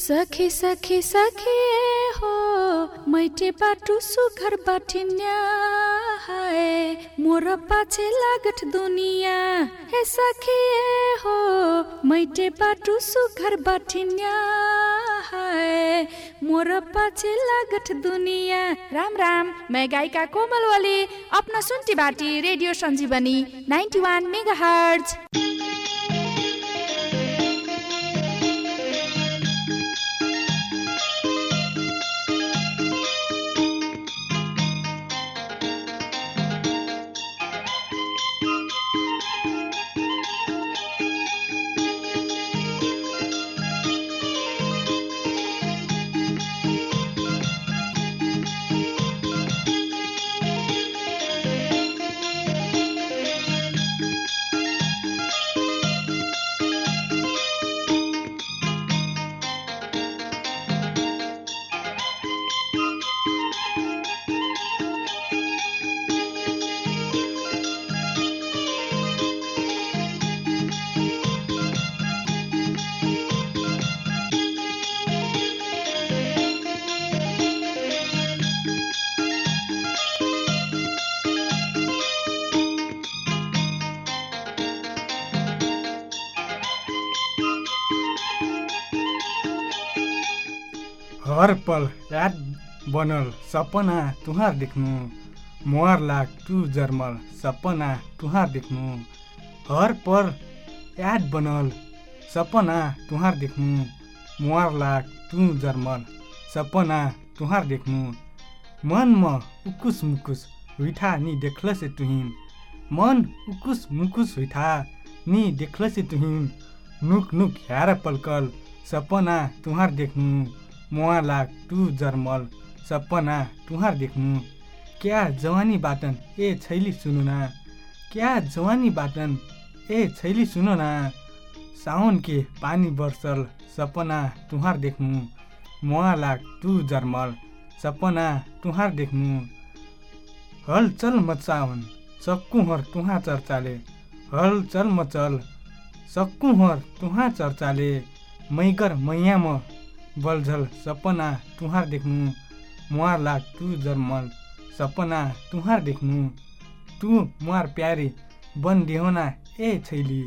सखी सखी सखी हो मैटे बाटु सुघर बाटिन्या हाय। मोर पाछे लागट दुनिया हे सखी हो मैटे बाटु सुघर बाटिन्या हाय। मोर पाछे लागट दुनिया राम राम मैं गायिका कोमल वाली अपना सुनती बाटी रेडियो संजीवनी 91 मेगाहर्ट्ज हर पल याद बनल सपना तुहार देख्नु। मोहर लाग टु जर्मल सपना तुहार देख्नु। हर पल याद बनल सपना तुहार देख्नु। मोहर लाग टु जर्मल सपना तुहार देख्नु। मनमा उकुस मुकुस हुइठा नि देख्लसे तुहिन। मन उकुस मुकुस हुइठा नि देख्लसे तुहिन। नुक नुक ह्यार पल्कल सपना तुहार देख्नु। मुहा लाग टु जर्मल सपना तुहार देख्नु। क्या जवानी बाटन ए छैली सुनु न। क्या जवानी बाटन ए छैली सुन न। साउन के पानी बर्सल सपना तुहार देख्नु। मुहा लाग टु जर्मल सपना तुहार देख्नु। हलचल मचाउन् सक्कुहर तुहा चर्चाले। हलचल मचल सक्कुहर तुहा चर्चाले। मैगर मैयाम बलझल सपना तुहार देख्नु मुहार लाग टु जर्मल सपना तुहार देख्नु तु मुहार प्यारी बन्दी होना ए छैली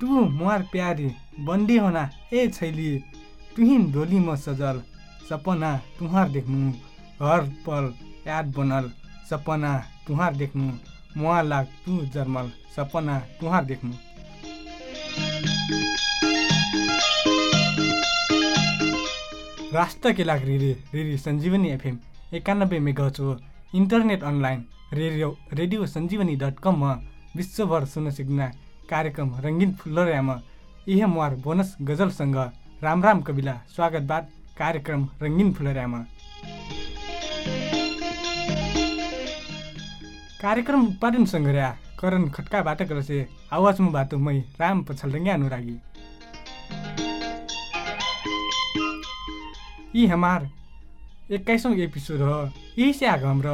तु मुहार प्यारी बन्दी होना ए छैली तुहिन डोली म सजल सपना तुहार देख्नु हर पल याद बनल सपना तुहार देख्नु मुहार लाग टु जर्मल सपना तुहार देख्नु। राष्ट्र के लाग रिरी रिरी सञ्जीवनी एफएम एकानब्बे मेगाच हो। Internet online radio radio Sanjeevani dot कममा विश्वभर सुन्न सिक्न कार्यक्रम रङ्गिन फुल्लर्यामा इहे मुहार बोनस गजलसँग राम राम कविला स्वागत बाद कार्यक्रम रङ्गिन फुलर्यामा। कार्यक्रम उत्पादन सङ्ग्रह करण खट्का बाटक रसे आवाजमा बाटो मै राम पछल अनुरागी। यी हमार एक्काइसौँ एपिसोड हो। यही से आग हाम्रो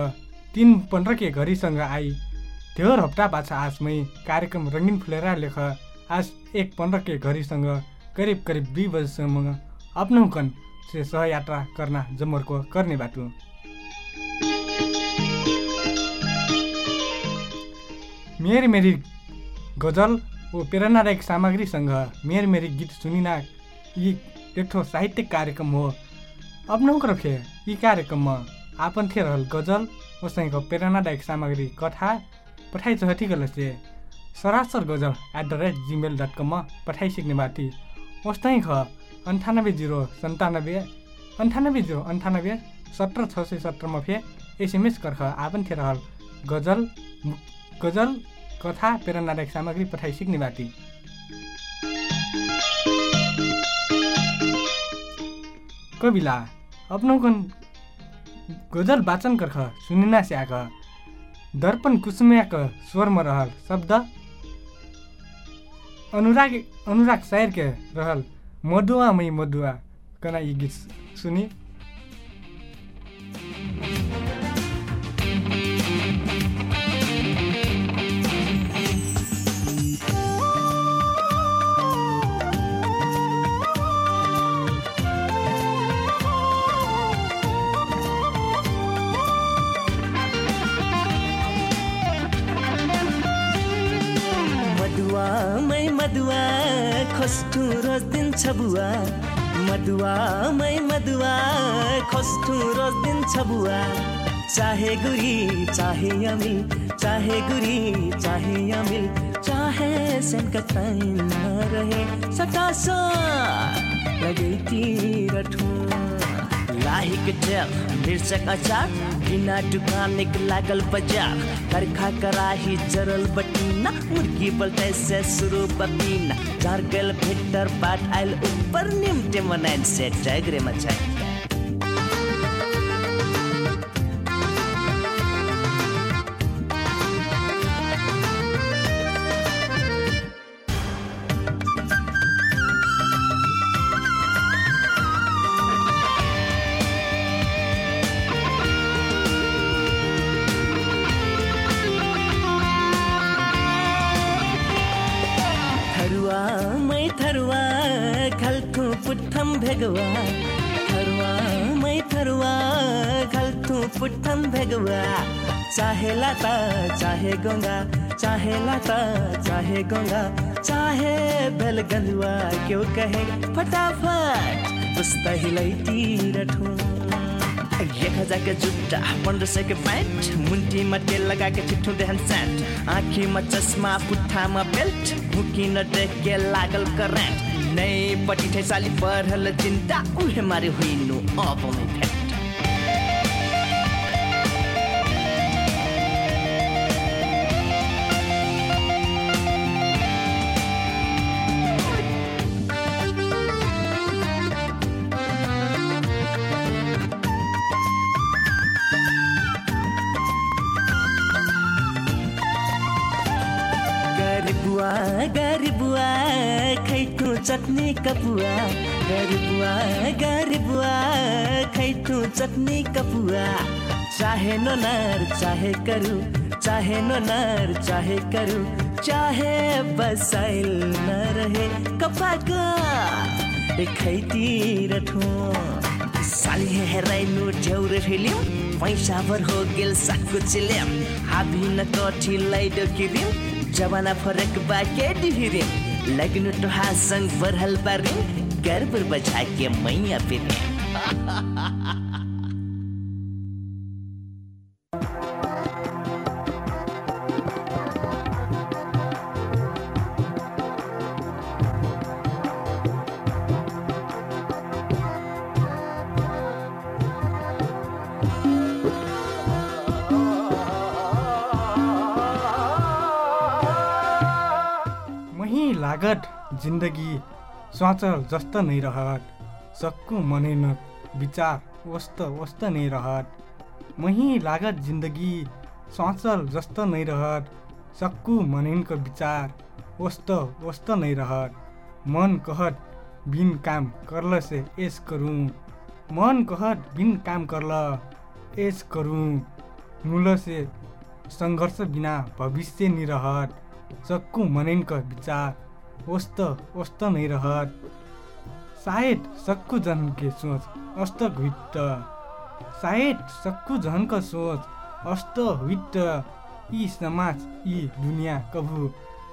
तिन पन्ध्र के घरीसँग आई। धेर हप्ता पाछा आज मै कार्यक्रम रङ्गिन फुलेरा लेख आज एक पन्ध्र के घरीसँग करिब करिब दुई बजीसम्म आफ्नो कन से सहयात्रा गर्न जमरको गर्ने बाटो। मेरी मेरी गजल ओ प्रेरणादायक सामग्रीसँग मेरी मेरी गीत सुनिना। यी एक साहित्यिक कार्यक्रम हो। अपनाउक रखे यी कार्यक्रममा आफन्थे रहल गजल ओसँगको प्रेरणादायक सामग्री कथा पठाइ चहटी गलसे सरासर गजल at the rate Gmail dot कममा पठाइसिक्ने बाटी ओस्तै ख अन्ठानब्बे जिरो सन्तानब्बे अन्ठानब्बे जिरो अन्ठानब्बे सत्र छ सय सत्रमा फे एसएमएस कर्ख आफन्थे रहल गजल गजल कथा प्रेरणादायक सामग्री पठाइ सिक्ने बाटी कविला अपनाउकन गजल वाचन कर्ख सुनिना स्याक। दर्पण कुसुम्याक स्वरमा रहल शब्द अनुराग अनुराग सायरके रहल मधुआ मै मधुआ कना यी गीत सुनि। मदुवा मै मदुवा खस्तु रोज दिन्छ बुवा चाहे गुरी, चाहे अमिल चाहे गुरी, चाहे अमिल चाहे सेनका नरहे सटासा तीर ठुँ। लाहिक टेल मिर्चक अचार, बिना दुकानिक लागल बाज़ार। करखा कराही जरल बटीना, मुर्गी बल्टे से शुरू बपीना चार गल भेटर बाट आयल ऊपर निमटे मनाइन से डगरे मचाई लाता चाहे गङ्गा चाहे लाता चाहे गङ्गा चाहे बेल गंदुआ क्यों कहे फटाफट पुस्ता हिलैतिर ठुँ एक हजार के जुत्ता पन्ध्र सय के प्यान्ट मुन्टीमा तेल लगाएको छिट्टो देहान स्यान्ट आँखीमा चस्मा पुट्ठामा बेल्ट मुकिन डेके लागल करेन्ट नै पट्टि ठेसाली परहल चिन्ता उहे मारे हुइनु अब मै चटनी कपुआ, गरीबुआ गरीबुआ खैतू चटनी कपुआ। चाहे नो नर चाहे करू, चाहे नो नर चाहे करू, चाहे बसाइल न रहे कपा का। खैती रठू साली है हेराइनु झौर फेलियो। पैसा भर हो गेल सब कुछ ले अभी न कठी लाइड किदिन जवाना फरक बाके डिहिरिन लग्न टोहा संग बरहल पर गर्भ बचा के मैया पिरे लागत जिन्दगी स्वाचल जस्त नै रहत। सक्कु मनैन विचार वस्त वस्त नै रहत। मही लागत जिन्दगी स्वाचल जस्त नै रहत। सक्कु मनैनको विचार वस्त वस्त नै रहत। मन कहत बिन काम करल से एस करूँ। मन कहत बिन काम करल एस करूँ। मूल से सङ्घर्ष बिना भविष्य नि रहत। सक्कु मनैनको विचार वस्त वस्त नै रहत सायद सक्कु जनके सोच अस्त हुइट सायद सक्कु जनक सोच अस्त हुइट यी समाज यी दुनियाँ कभु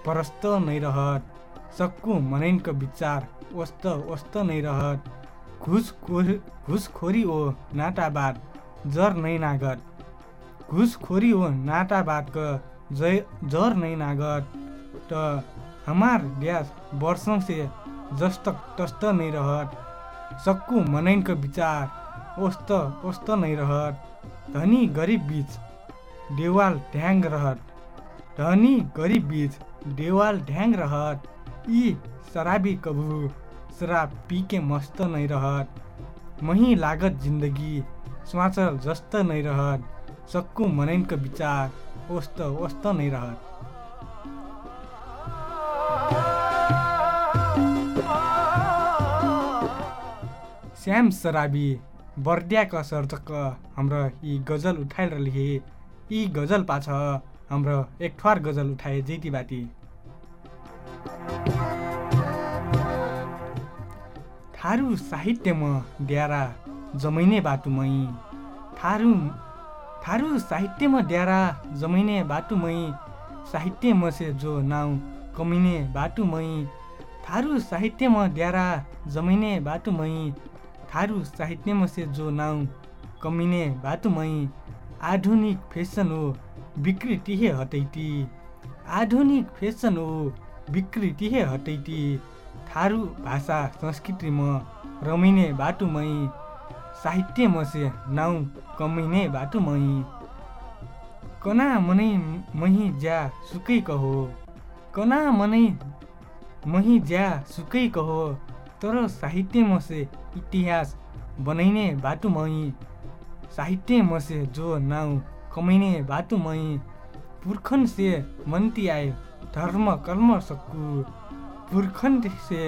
परस्त नै रहत। सक्कु मनैनको विचार वस्त वस्त नै रहत। घुसखोरी घुसखोरी ओ नाटाबाद जर नै नागत। घुसखोरी ओ नाटाबादको जय जर नै नागत। त हमार ग्यास वर्षों से जस्त तस्त नहीं रहत। सक्कु मनैन विचार ओस्त ओस्त नहीं रहत। धनी गरीब बीच देवाल ढ्याङ रहत। धनी गरीब बीच देवाल ढ्याङ रहत। यी शराबी कबू शराब पी के मस्त नहीं रहत। मही लागत जिन्दगी स्वाचल जस्त नहीं रहत। सक्कु मनैनको विचार ओस्त ओस्त नहीं रहत। श्याम सराबी बर्दियाका सर्जक हाम्रो यी गजल उठाएर लेखे यी गजल पाछ हाम्रो एक ठुवार गजल उठाए जेती बाटी थारू साहित्यमा ड्यारा जमैने बाटुमै थारू थारू साहित्यमा ड्यारा जमैने बाटुमै साहित्य मसे जो नाउँ कमिने बाटुमै थारू साहित्यमा ड्यारा जमिने बाटुमै थारू साहित्यमा से जो नाउँ कमिने बाटुमै आधुनिक फेसन हो विकृति हे हटैटी आधुनिक फेसन हो विकृति हे हटैटी थारू भाषा संस्कृतिमा रमिने बाटुमै साहित्य मसे नाउँ कमिने बाटुमै कना मनै मही ज्या सुकै कहो कना मनै मही ज्या सुकै कहो तर साहित्य मसे इतिहास बनाइने बाटुमै साहित्य मसे जो नाउँ कमाइने बाटुमै पुर्खन से मन्ती आए धर्म कर्म सक्कु। पुर्खन से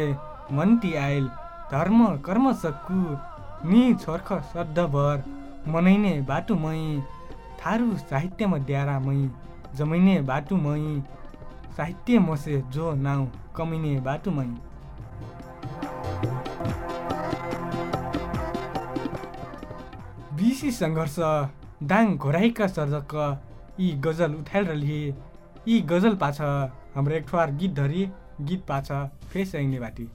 मन्ती आयल धर्म कर्म सक्कु। नि छर्ख श्रद्धभर मनाइने बाटुमै थारू साहित्यमा ड्यारामै जमिने बाटुमै साहित्य मसे जो नाउँ कमिने बाटुमै। बिसी सङ्घर्ष दाङ घोराइका सर्जक यी गजल उठाएर लिए यी गजल पाछ हाम्रो एक ठुवार गीत धरी गीत पाछ फेस ऐने बाटी।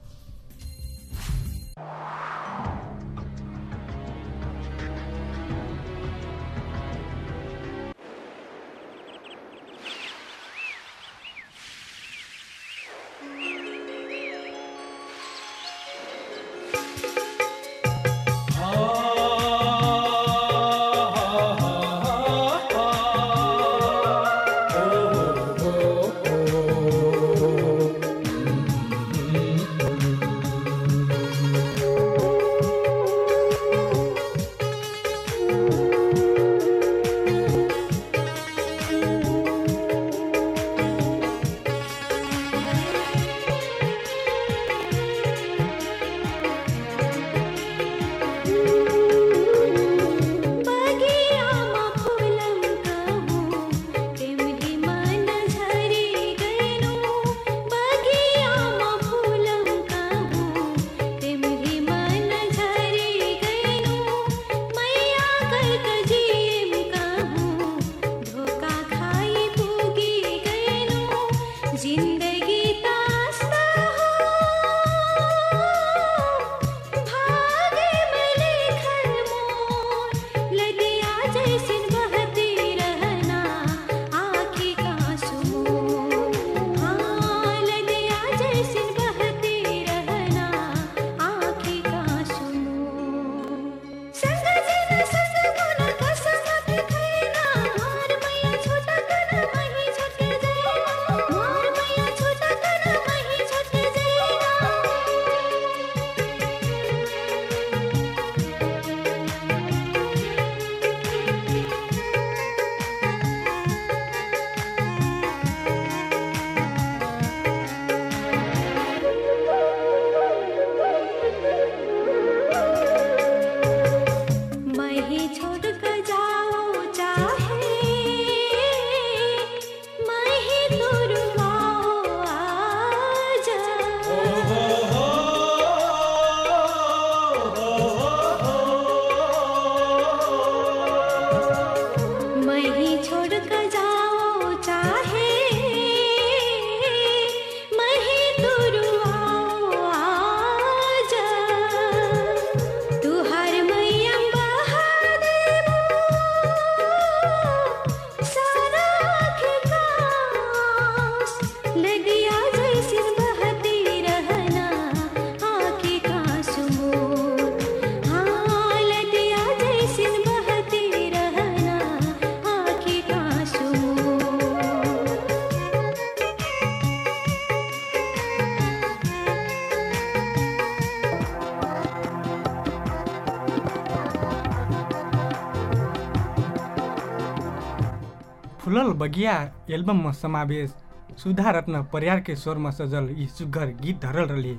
फुलल बगिया एल्बममा समावेश सुधा रत्न परियारकै स्वरमा सजल यी सुग्घर गीत धरल रहे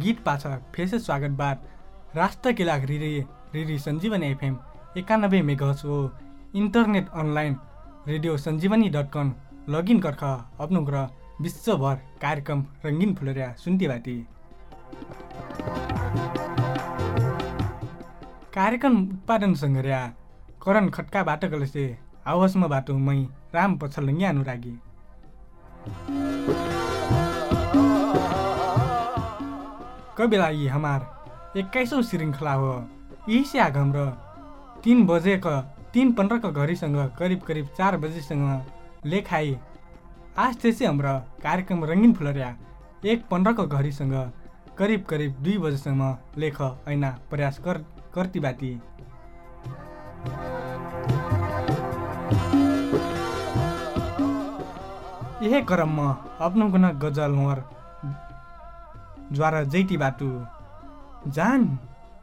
गीत पाछ फेस स्वागत बाद राष्ट्र किलाक रिरी रिरी सञ्जीवनी एफएम एकानब्बे मेघस हो। Internet online radio Sanjivani dot com login Gurkha आफ्नो ग्रह विश्वभर कार्यक्रम रङ्गिन फुलरिया सुन्ती बाटी कार्यक्रम उत्पादन सङ्घर्या करण खट्काबाट गलसे आवासमा बाटो मै राम पछलङ्गी अनुरागी कोही बेला यी हमार एक्काइसौँ श्रृङ्खला हो। यही से आग हाम्रो तिन बजेको तिन पन्ध्रको घडीसँग करिब करिब चार बजीसँग लेखाई आज त्यसै हाम्रो कार्यक्रम रङ्गिन फुलरिया। एक पन्ध्रको घडीसँग करिब करिब दुई बजेसम्म लेख ऐना प्रयास कर करती यही क्रममा आफ्नो गुना गजल मोर ज्वार जैती बाटु। जान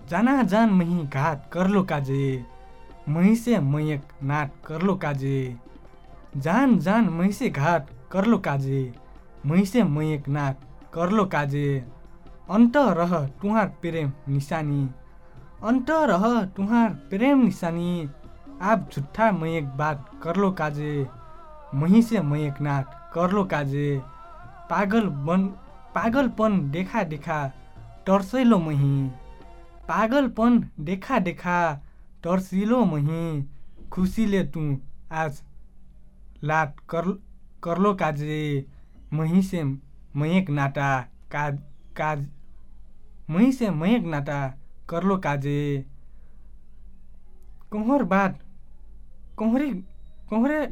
जाना जान मही घाट करलो काजे महिसे मयक नाट करलो काजे। जान जान महिसे घाट करलो काजे महिसे मयक नाट करलो काजे। अन्त रह तुहार प्रेम निशानी अन्त रह तुहार प्रेम निशानी आप झुट्ठा मयक बात करलो काजे महिसे मयक नाट करलो काजे। पागल बन पागलपन देखा देखा टर्सैलो मही। पागलपन देखा देखा टर्सिलो मही। खुसीले तु आज लाट कर करलो काजे। महिसे मयक नाटा का काज। महिसे मयक नाटा करलो काजे। कौहर बात कौहरे कौहरे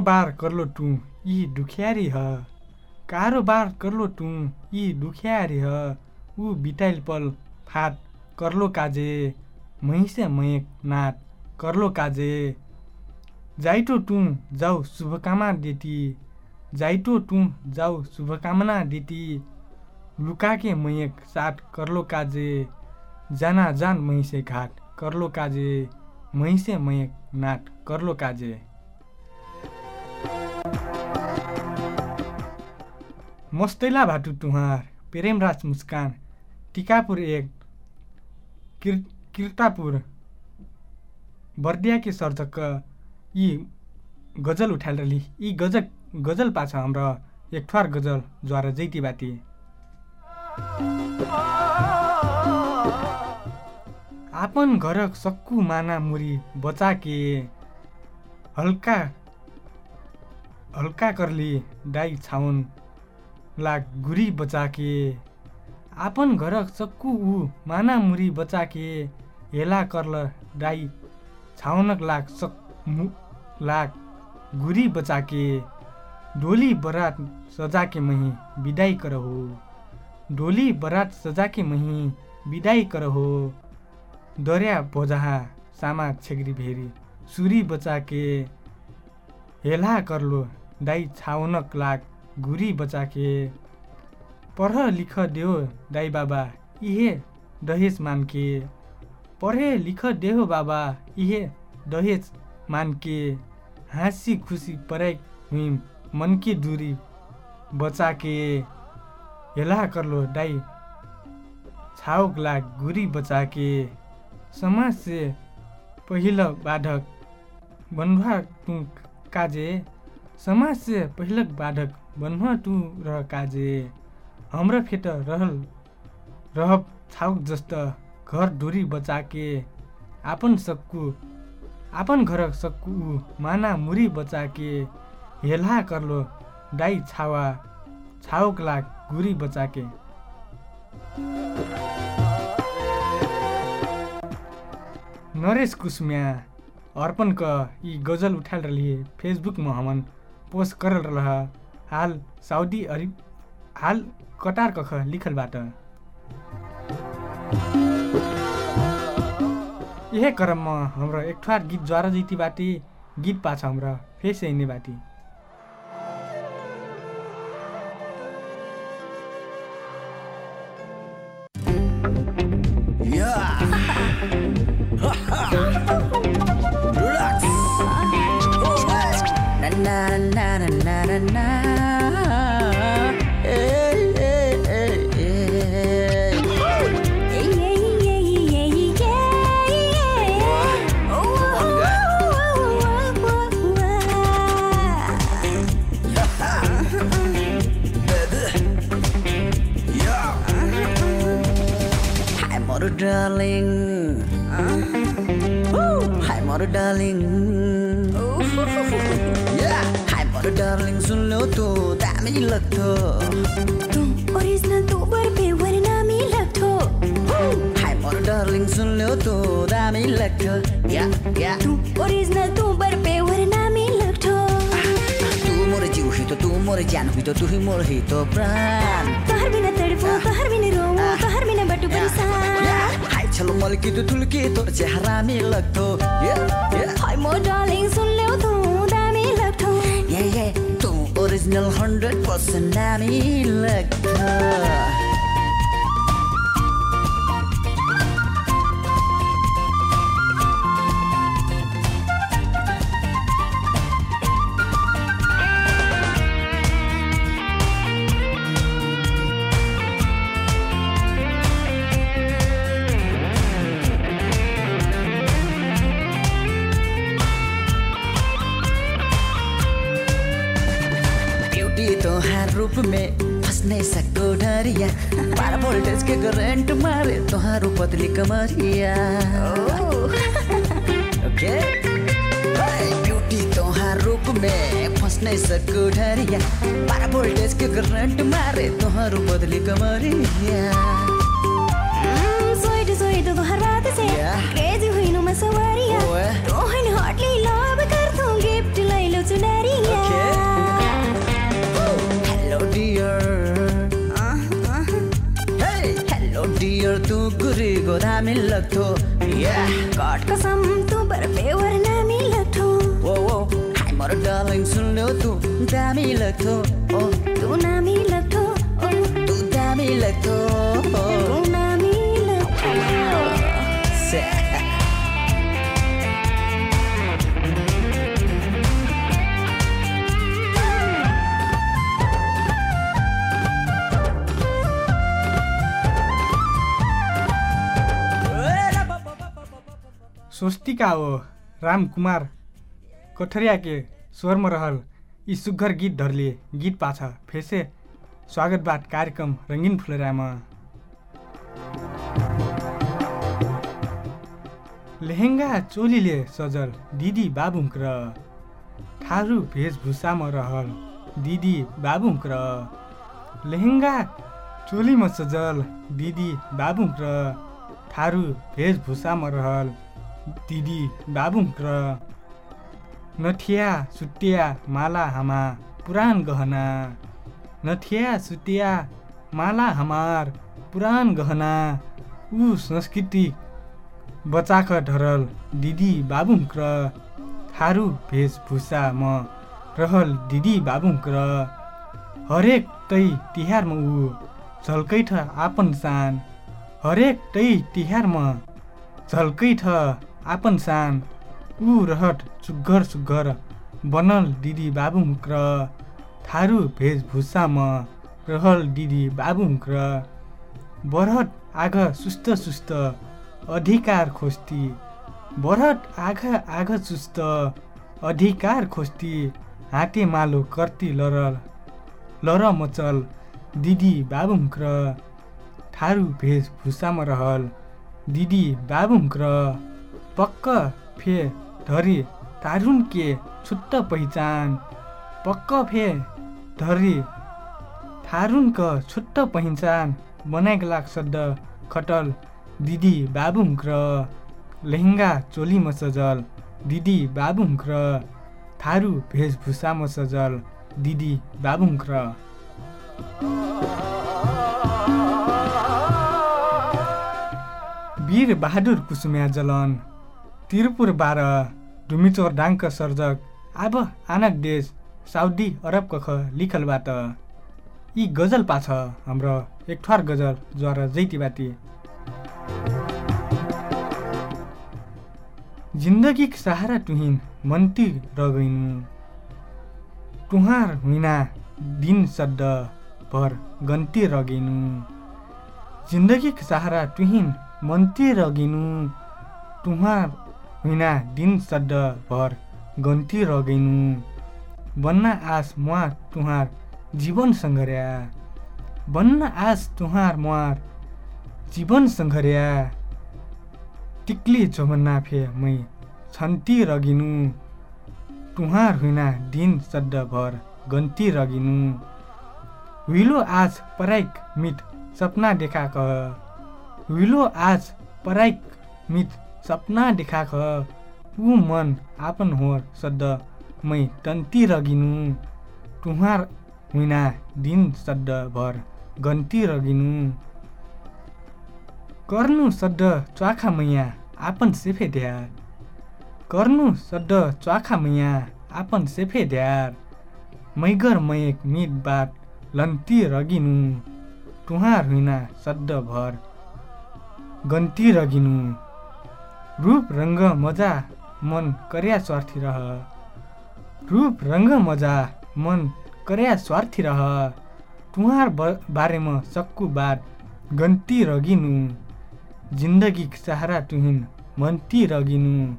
कारोबार करलो तू यी दुखियारी ह। कारोबार करलो तू यी दुखियारी ह। ऊ बिटाइल पल फाट करलो काजे महिसे मयक नाट करलो काजे। जाइटो तू जाऊ शुभकामना देती। जाइटो तू जाऊ शुभकामना देती। लुकाके मयक साट करलो काजे। जाना जान महिसे घाट करलो काजे। महिसे मयक नाट करलो काजे। मस्तैला भाटु तुहार प्रेमराज मुस्कान टिकापुर एक किर किर्तापुर बर्दियाकी सर्जक यी गजल उठाएर रली यी गजल गजल पाछ हाम्रो एक गजल ज्वार जैती बाती आपन घरक सक्कु माना मुरी बचाके हल्का हल्का करली डाई छाउन लाग गुरी बचाके। आपन घरक सक्कु ऊ माना मुरी बचाके हेला करल डाई छाउनक लाग सक लाग गुरी बचाके। डोली बरात सजाके मही विदाई करहो। डोली बरात सजाके मही विदाई करहो। दर्या भोजहा सामा छेग्री भेरी सुरी बचाके। हेला करलो दाई छाउनक लाग गुरी बचाके पढ लिख देऊ दाई बाबा इहे दहेज मानके। पढे लिख देहो बाबा इहे दहेज मानके। हाँसी खुसी पराई हुई मनकी दूरी बचाके। हेला करलो दाई छाउक लाग गुरी बचाके। समाज से पहिलो बाधक बन्धुवा काजे समाज से पहिलक बाधक बन्धुवा तु र काजे। हाम्रो फेट रहल रहब छाउक जस्त घर डोरी बचाके आपन सक्कु आपन घर सक्कु माना मुरी बचाके हेला करलो दाई छावा छाउक लाग गुरी बचाके। नरेश कुसमिया अर्पण क यी गजल उठाल रही फेसबुक में हमन। पोस्ट करल रह हाल साउदी अरब हाल कटार कख लिखल बाट। यही क्रममा हाम्रो एक ठुवार गीत ज्वार जिती बाटी। गीत पाछ हाम्रो फेस हिँड्ने बाटी। दामी लाग्थ्यो तू ओरिजिनल तू बर्फे वरनामी लाग्थ्यो हाई मरु डार्लिङ सुन लो तो दामी लाग्थ्यो या या तू ओरिजिनल तू बर्फे वरनामी लाग्थ्यो तू मोर जिउ हितो तू मोर ज्यान हितो तू मोर हितो प्राण। तहर बिना तडफो तहर बिना रोऊ तहर बिना बटु परेशान हाई छलो मल्की तू तुल्की तोर चेहरा में लाग्थ्यो या या हाय मो डार्लिङ सुन ल्याउ तू। original 100% আমি লেখা तोहार पतली कमरिया ओके ब्यूटी तोहार रूप में फंसने सको डरिया बारह वोल्टेज के करंट मारे तोहार पतली कमरिया। सोइट सोइट तोहर बात से तू गुरी गोदामी लाग्थ्यो या कट कसम तू बर्फे वरनामी लाग्थ्यो ओ ओ हाई मर डार्लिङ सुन्यो तू। दामी लाग्थ्यो ओ तू नामी लाग्थ्यो ओ तू दामी लाग्थ्यो तू स्वस्तिका हो रामकुमार कठरिया के स्वरमा रहल यी सुग्घर गीतहरूले गीत पाछ फेसे स्वागत बाट कार्यक्रम रङ्गिन फुलरामा लेहेङ्गा चोलीले सजल दिदी बाबुङ्क र थारू भेषभूषामा रहल दिदी बाबुङ्क र लेहेङ्गा चोलीमा सजल दिदी बाबुङ्क र थारू भेषभूषामा रहल दिदी बाबुङ्क र नथिया सुटिया माला हामा पुराण गहना। नथिया सुटिया माला हमार पुराण गहना। ऊ संस्कृति बचाक ढरल दिदी बाबुङ्क र थारू भेषभूषामा रहल दिदी बाबुङ्क र हरेक तै तिहारमा ऊ झल्कैठ आपन सान हरेक तै तिहारमा झल्कैठ आपन सान ऊ रहट सुग्घर सुग्घर बनल दिदी बाबुङ्क र थारू भेषभूषामा रहल दिदी बाबुङ्क र बरहट आग सुस्त सुस्त अधिकार खोस्ती। बरहट आघ आघ सुस्त अधिकार खोस्ती। हाते मालो कर्ती लर लर मचल दिदी बाबुङ्क र थारू भेषभूषामा रहल दिदी बाबुङ्क र पक्क फे धरी तारुन के छुट्ट पहिचान। पक्क फे धरी थारुनक छुट्ट पहिचान बनाइक सड्ड खटल दिदी बाबुङ्क र लेहेङ्गा चोलीमा सजल दिदी बाबुङ्क र थारू भेषभूषामा सजल दिदी बाबुङ्क र वीर बहादुर कुसुम्या जलन तिरपुर बाह्र डुमिचोर डाङ्क सर्जक आब आनक देश साउदी अरब कख लिखलबाट। यी गजल पाछ हाम्रो एक ठर गजल ज्वार जैतीबाती जिन्दगी सहारा तुहिन मन्ती रगैनु। तुहार हुइना दिन सड्ड भर गन्ती रगेनु। जिन्दगी सहारा तुहिन मन्ती रगिनु। तुहार हुइना दिन सड्ड भर गन्ती रगेनु। बन्न आस मुहार तुहार जीवन सङ्घर्या बन्न आस तुहार मुहार जीवन सङ्घर्या टिक्ली फे मै छन्ती रगिनु। तुहार हुइना दिन सड्डभर गन्ती रगिनु। हुइलो आज पराइक मिट सपना देखाक हुइलो आज पराइक मिट सपना देखाक ऊ मन आपन होर सद्द मै टन्ती रगिनु। तुहार हुइना दिन सड्डभर गन्ती रगिनु। कर्नु सड्ड च्वाखा मैया आपन सेफे ध्यार कर्नु सड्ड च्वाखा मैया आपन सेफे ध्यार मैगर मयक मिट बाट लन्ती रगिनु। तुहार हुइना सड्ड भर गन्ती रगिनु। रूप रङ्ग मजा मन कर्या स्वार्थी रह। रूप रङ्ग मजा मन कर्या स्वार्थी रह। तुहार बारेमा सक्कु बात गन्ती रगिनु। जिन्दगी सहारा तुहिन मन्ती रगिनु।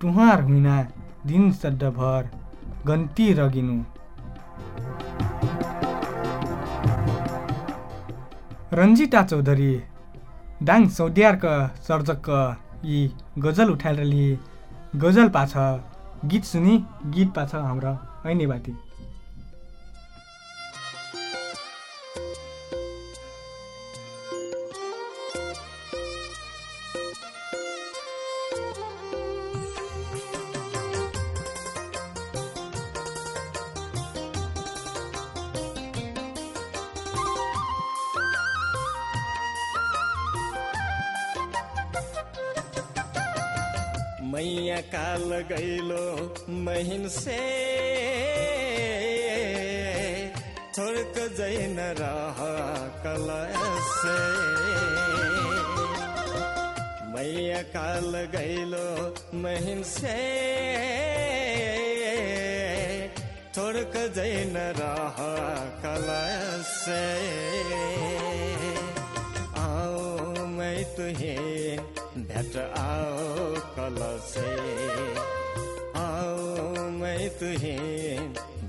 तुहार हुइना दिन सड्डभर गन्ती रगिनु। रन्जिता चौधरी दाङ सौदियारका सर्जक। यी गजल उठाएर लिए। गजल पाछ। गीत सुनि गीत पाछ हाम्रो ऐने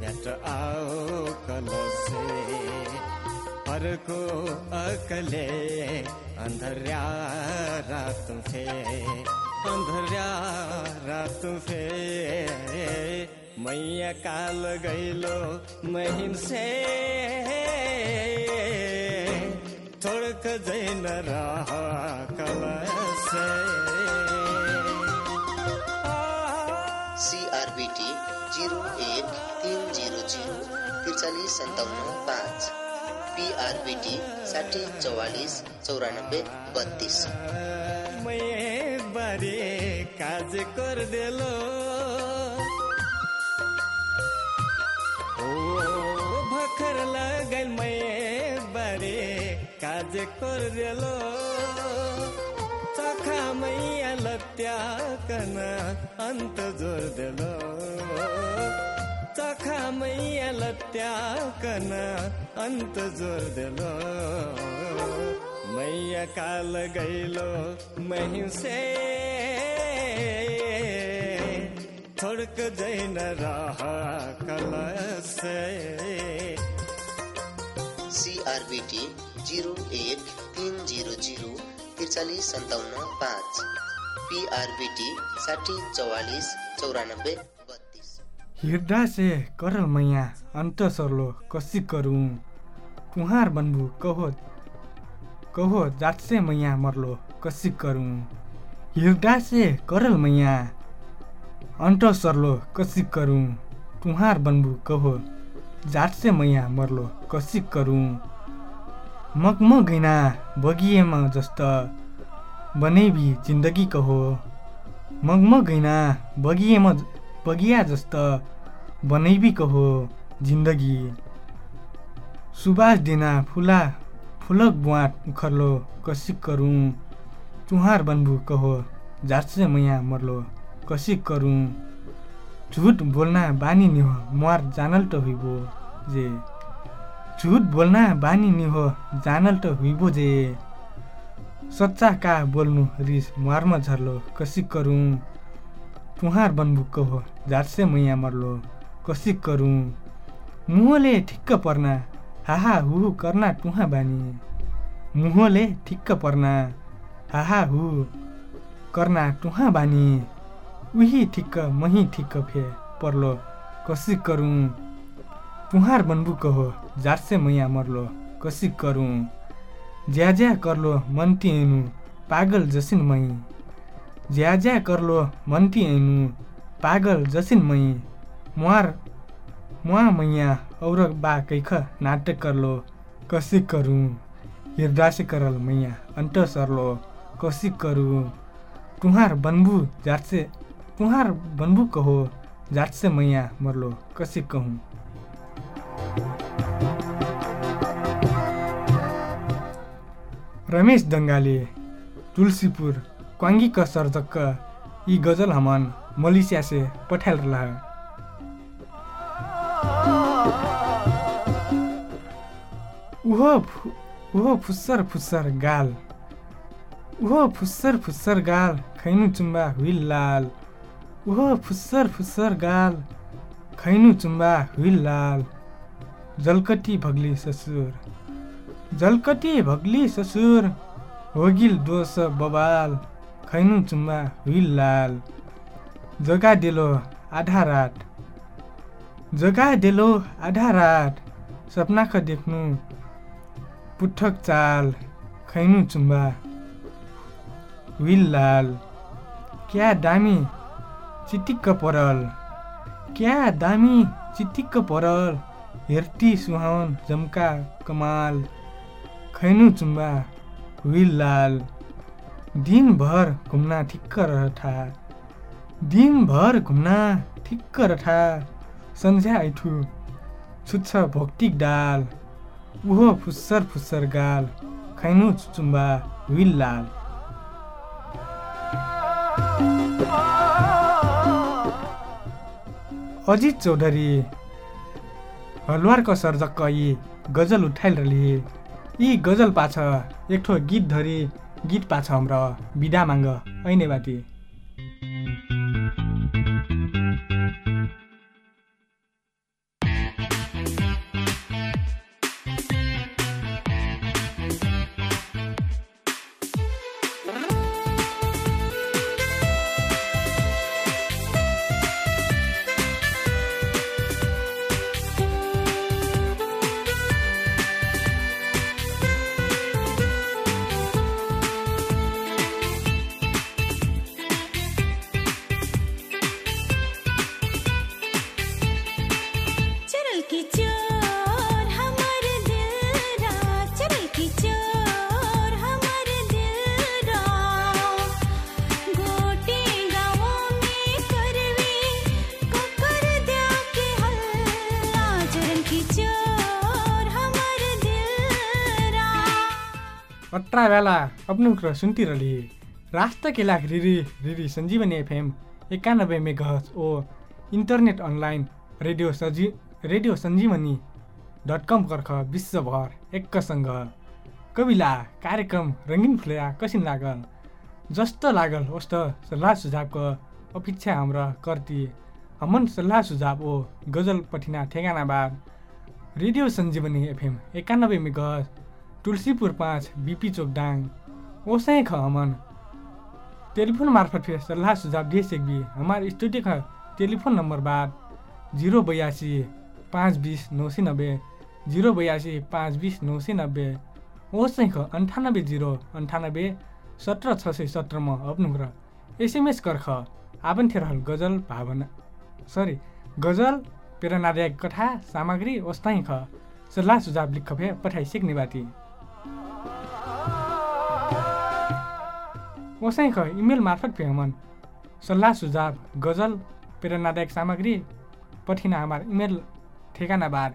तुहें भेट आओ कल से अर्को अकले अंधर्या रात फे अंधर्या रात फे मैया काल गैलो महिन से। थोड़क जैन रह कल से सिआरबिटी जिरो एक तिन त्रिचालिस सन्ताउन्न पाँच। पिआरबिटी साठी चौवालिस चौरानब्बे बत्तिस। काज लगल मैं बारे काज कर देलो चखा मैया अंत चखा मैया लत्या कन अंत जोर देलो। मैया काल गैलो मही से थोड़क जैन रह कल से सिआरबिटी जिरो एक तिन जिरो जिरो त्रिचालिस सन्ताउन्न पाँच। पिआरबिटी साठी चौवालिस चौरानब्बे। हिर्दा से करल मैया अंत सरलो कसी करूं? कुहार बनबू कहो कहो जात से मैया मरलो कसी करूं? हिर्दा से करल मैया अंत सरलो कसी करूं? तुहार बनबू कहो जात से मैया मरलो कसी करूं? मगम गैना बगिएमा जस्ता बनैबी जिन्दगी कहो। मगम गैना बगिएमा बगिया जस्ता बनैबी कहो जिन्दगी। सुबास दिना फुला फुलक बुवाट उखर्लो कसी करूं। चुहार बनबू कहो जासे मैया मरलो कसी करूं। झुट बोल्ना बानी नि हो मुहार जानल त हुइबो जे। झुट बोल्ना बानी नि हो जानल त हुइबो जे। सच्चा का बोल्नु रिस मुहारमा झर्लो कसी करूं। तुहार बनबू कहो जासे मैया मर्लो। कसी करूं? मुहले ठिक्क पर्ना। हाहा हुहु कर्ना टुहा बानी। मुहोले ठिक्क पर्ना। हाहा हु कर्ना टुहा बानी। उही ठिक्क मही ठिक्क फे पर्लो। कसी करूँ? तुहार बनबू कहो जारसे मैया मरलो। कसी करूँ? ज्या ज्या करलो मनती ऐनु। पागल जसिन मई ज्या ज्या करलो मनती ऐनु। पागल जसिन मई मुहार मुहा मैया और बा कैख नाटक करलो कसी करूँ? हिरदासी करल मैया अंट सरलो कसी करूँ? तुहार बनबू तुहार बनबू कहो जारसे मैया मरलो कसी कहूँ? रमेश दङ्गाले तुलसीपुर क्वाङ्गीका सर्जक यी गजल हमन मलेसिया से पठाइल रहा उहो उहो फुस्सर फुस्सर गाल उहो फुस्सर फुस्सर गाल खैनु चुम्बा हुइल लाल उहो फुस्सर फुस्सर गाल खैनु चुम्बा हुइल लाल जलकटी भग्ली ससुर जलकटी भग्ली ससुर होगिल दोष बबाल खैनु चुम्बा हुइल लाल जगा डेलो आधा रात जगा डेलो आधा रात सपनाख देख्नु पुठक चाल खैनु चुम्बा लाल क्या दामी चिटिक्क परल क्या दामी चिटिक्क परल हेर्ती सुहावन जम्का कमाल खैनु चुम्बा लाल दिनभर घुम्न ठिक्क रहथा दिनभर घुम्न ठिक्क रथा सन्झ्या ऐठु छुच्छ भौक्टिक डाल। उहो फुस्सर फुस्सर गाल खैनु चुम्बा हुइल लाल अजित चौधरी हलवारको सर्जक यी गजल उठाइल रही यी गजल पाछ एक ठो गीत धरी गीत पाछ हाम्रो बिदा माग ऐने बाटी। अट्रा बेला अपनो कुरा सुन्तिरली। राष्ट्र केला रिरी रिरी सञ्जीवनी एफएम एकानब्बे मेगाहज ओ इन्टरनेट अनलाइन रेडियो सजी रेडियो सञ्जीवनी डट कम कर्ख विश्वभर एकसँग कविला कार्यक्रम रङ्गिन फुलेरा कसिन लागल। जस्तो लागल उस्तो सल्लाह सुझावको अपेक्षा हाम्रा कर्ती हमन सल्लाह सुझाव ओ गजल पठिना ठेगाना बाद रेडियो सञ्जीवनी एफएम एकानब्बे मेगाहज तुलसीपुर पाँच बिपी चोक डाङ ओसै ख हमन टेलीफोन मार्फत फिर सल्लाह सुझाव दे सकबी हमारे स्टूडियो का टेलीफोन नंबर बाद जीरो बयासी पाँच बीस नौ सौ नब्बे जीरो बयासी पाँच बीस नौ सौ नब्बे ओसै ख अन्ठानब्बे जिरो अन्ठानब्बे सत्र छ सय सत्रमा अपनुग्र एसएमएस कर्ख आवन थे रहल गजल भावना सरी गजल प्रेरणादायक कथा सामग्री ओस्ताइ ख सल्लाह सुझाव लिख फे पठाइ बाटी ओसै ख इमेल मार्फत पे हमन सल्लाह सुझाव गजल प्रेरणादायक सामग्री पठिना हमार इमेल ठेगाना बार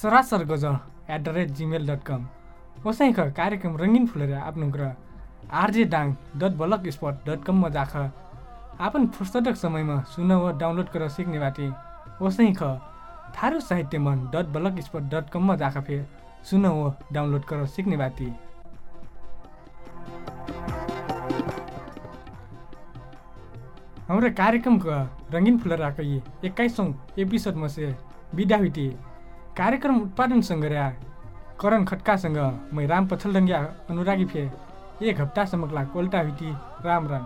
सरासर गजल at the rate Gmail dot com ओसै ख कार्यक्रम रङ्गिन फुलेर आफ्नो ग्रह RJ Dang dot blogspot dot कममा जाख। आफन फुर्सदक समयमा सुन वा डाउनलोड गरेर सिक्ने बाटे। ख थारू साहित्य मन डट ब्लक स्पट डट कममा जाख फेर सुन वा डाउनलोड गरेर सिक्ने बाटी। हाम्रो कार्यक्रमको रङ्गिन फुलराको यी एक्काइसौँ एपिसोडमा से बिदा हुइटी कार्यक्रम उत्पादन सङ्ग्रह करण खट्कासँग मै राम पछलडङ्गिया अनुरागी फे एक हप्तासम्मको लागि कोल्टा हुइटी राम राम।